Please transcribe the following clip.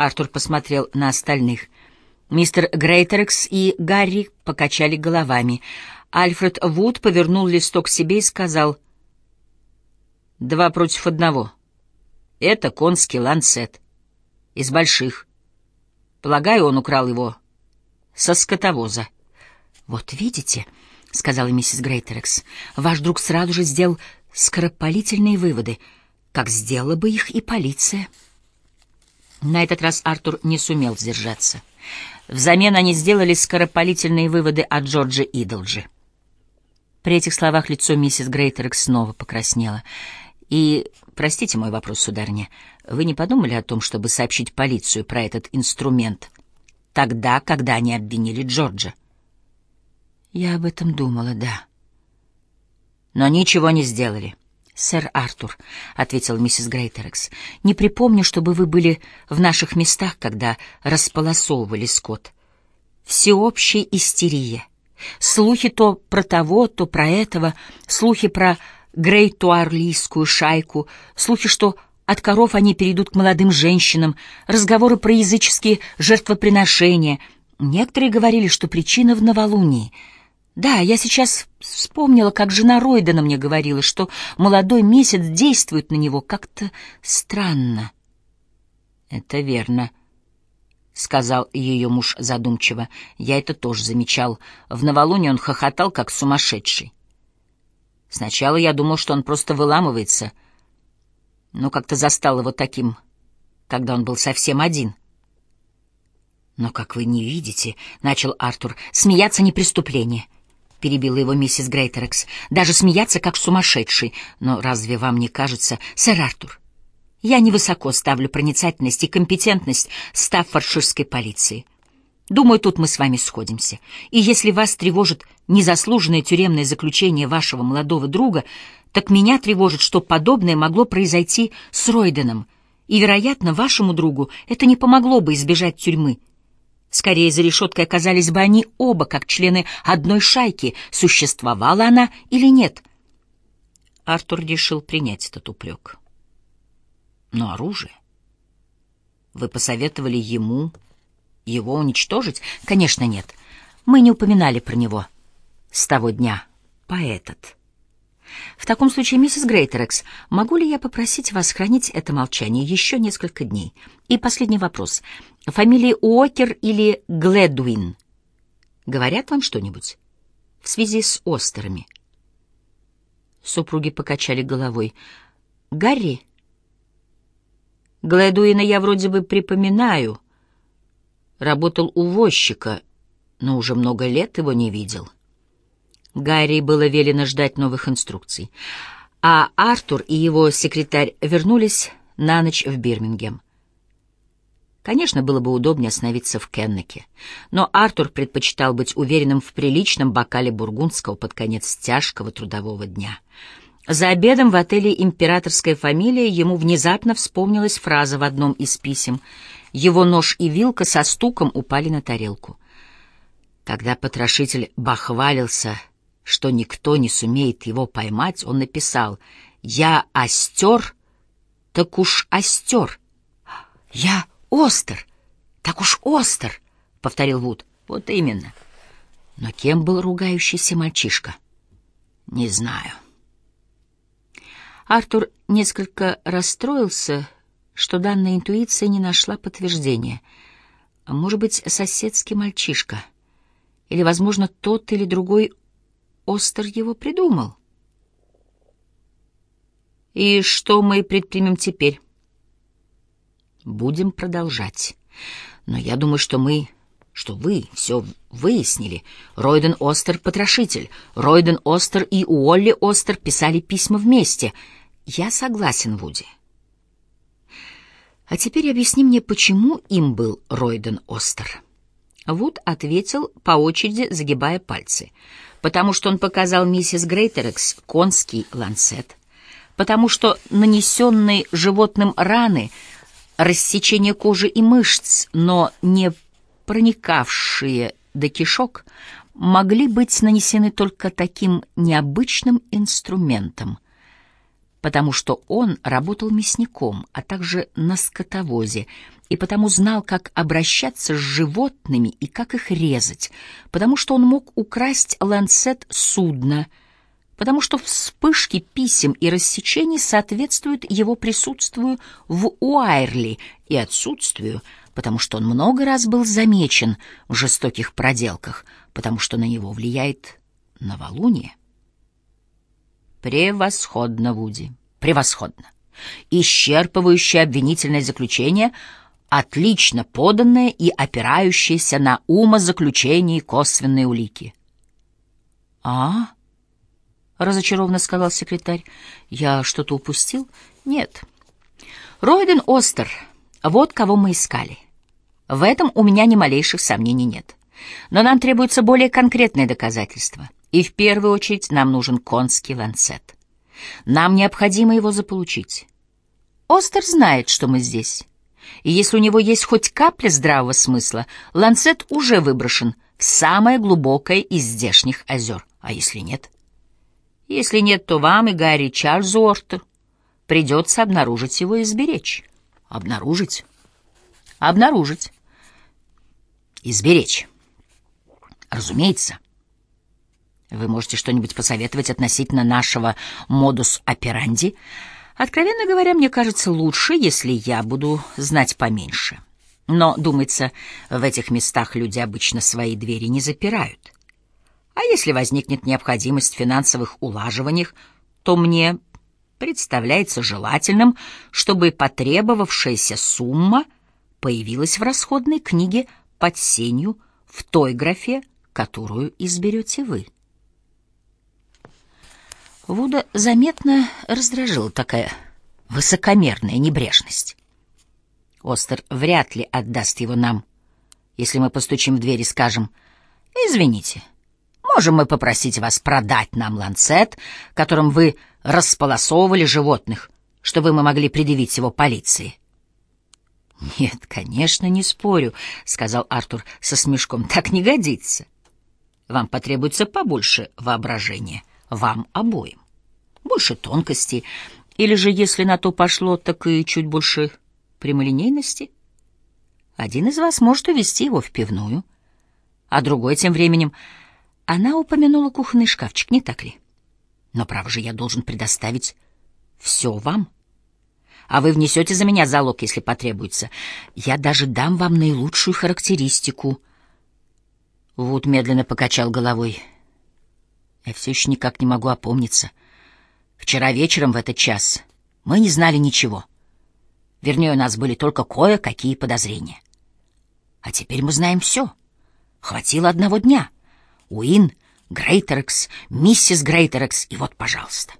Артур посмотрел на остальных. Мистер Грейтерекс и Гарри покачали головами. Альфред Вуд повернул листок себе и сказал «Два против одного. Это конский ланцет. Из больших. Полагаю, он украл его со скотовоза». «Вот видите», — сказала миссис Грейтерекс, — «ваш друг сразу же сделал скоропалительные выводы, как сделала бы их и полиция». На этот раз Артур не сумел сдержаться. Взамен они сделали скоропалительные выводы о Джордже Идолджи. При этих словах лицо миссис Грейтерекс снова покраснело. «И, простите мой вопрос, сударыня, вы не подумали о том, чтобы сообщить полицию про этот инструмент тогда, когда они обвинили Джорджа?» «Я об этом думала, да». «Но ничего не сделали». «Сэр Артур», — ответил миссис Грейтерекс, — «не припомню, чтобы вы были в наших местах, когда располосовывали скот. Всеобщая истерия. Слухи то про того, то про этого, слухи про грейтуарлийскую шайку, слухи, что от коров они перейдут к молодым женщинам, разговоры про языческие жертвоприношения. Некоторые говорили, что причина в новолунии — да, я сейчас вспомнила, как жена Ройдена мне говорила, что молодой месяц действует на него как-то странно. Это верно, сказал ее муж задумчиво. Я это тоже замечал. В новолуние он хохотал как сумасшедший. Сначала я думал, что он просто выламывается, но как-то застал его таким, когда он был совсем один. Но как вы не видите, начал Артур, смеяться не преступление. — перебила его миссис Грейтерекс, — даже смеяться как сумасшедший. Но разве вам не кажется, сэр Артур, я невысоко ставлю проницательность и компетентность стаффордширской полиции. Думаю, тут мы с вами сходимся. И если вас тревожит незаслуженное тюремное заключение вашего молодого друга, так меня тревожит, что подобное могло произойти с Ройденом, и, вероятно, вашему другу это не помогло бы избежать тюрьмы. Скорее, за решеткой оказались бы они оба, как члены одной шайки, существовала она или нет. Артур решил принять этот упрек. Но оружие? Вы посоветовали ему его уничтожить? Конечно, нет. Мы не упоминали про него с того дня по этот. В таком случае, миссис Грейтерекс, могу ли я попросить вас хранить это молчание еще несколько дней? И последний вопрос. Фамилии Уокер или Гледуин говорят вам что-нибудь в связи с Остерами? Супруги покачали головой. Гарри? Гледуина я вроде бы припоминаю. Работал у возчика, но уже много лет его не видел. — Гарри было велено ждать новых инструкций, а Артур и его секретарь вернулись на ночь в Бирмингем. Конечно, было бы удобнее остановиться в Кеннеке, но Артур предпочитал быть уверенным в приличном бокале бургундского под конец тяжкого трудового дня. За обедом в отеле «Императорская фамилия» ему внезапно вспомнилась фраза в одном из писем. Его нож и вилка со стуком упали на тарелку. Когда потрошитель бахвалился что никто не сумеет его поймать, он написал «Я остер, так уж остер». «Я остер, так уж остер», — повторил Вуд. «Вот именно». Но кем был ругающийся мальчишка? Не знаю. Артур несколько расстроился, что данная интуиция не нашла подтверждения. Может быть, соседский мальчишка. Или, возможно, тот или другой Остер его придумал. И что мы предпримем теперь? Будем продолжать. Но я думаю, что мы, что вы все выяснили. Ройден Остер — потрошитель. Ройден Остер и Уолли Остер писали письма вместе. Я согласен, Вуди. А теперь объясни мне, почему им был Ройден Остер. Вуд ответил по очереди, загибая пальцы — потому что он показал миссис Грейтерекс конский ланцет, потому что нанесенные животным раны, рассечение кожи и мышц, но не проникавшие до кишок, могли быть нанесены только таким необычным инструментом, потому что он работал мясником, а также на скотовозе, и потому знал, как обращаться с животными и как их резать, потому что он мог украсть ланцет судна, потому что вспышки писем и рассечений соответствуют его присутствию в Уайрли и отсутствию, потому что он много раз был замечен в жестоких проделках, потому что на него влияет новолуние. Превосходно, Вуди, превосходно. Исчерпывающее обвинительное заключение, отлично поданное и опирающееся на умозаключение и косвенные улики. — А? — разочарованно сказал секретарь. — Я что-то упустил? — Нет. Ройден Остер, вот кого мы искали. В этом у меня ни малейших сомнений нет. Но нам требуются более конкретные доказательства — и в первую очередь нам нужен конский ланцет. Нам необходимо его заполучить. Остер знает, что мы здесь. И если у него есть хоть капля здравого смысла, ланцет уже выброшен в самое глубокое из здешних озер. А если нет? Если нет, то вам и Гарри Чарльзу Орту придется обнаружить его и сберечь. Обнаружить? Обнаружить. Изберечь. Разумеется. Вы можете что-нибудь посоветовать относительно нашего модус операнди? Откровенно говоря, мне кажется лучше, если я буду знать поменьше. Но, думается, в этих местах люди обычно свои двери не запирают. А если возникнет необходимость в финансовых улаживаниях, то мне представляется желательным, чтобы потребовавшаяся сумма появилась в расходной книге под сенью в той графе, которую изберете вы. Вуда заметно раздражила такая высокомерная небрежность. Остер вряд ли отдаст его нам, если мы постучим в дверь и скажем «Извините, можем мы попросить вас продать нам ланцет, которым вы располосовывали животных, чтобы мы могли предъявить его полиции?» «Нет, конечно, не спорю», — сказал Артур со смешком, — «так не годится. Вам потребуется побольше воображения, вам обоим» больше тонкости, или же, если на то пошло, так и чуть больше прямолинейности. Один из вас может увести его в пивную, а другой тем временем... Она упомянула кухонный шкафчик, не так ли? Но, право же, я должен предоставить все вам. А вы внесете за меня залог, если потребуется. Я даже дам вам наилучшую характеристику. Вуд медленно покачал головой. Я все еще никак не могу опомниться. Вчера вечером в этот час мы не знали ничего. Вернее, у нас были только кое-какие подозрения. А теперь мы знаем все. Хватило одного дня. Уин, Грейтерекс, миссис Грейтерекс, и вот, пожалуйста.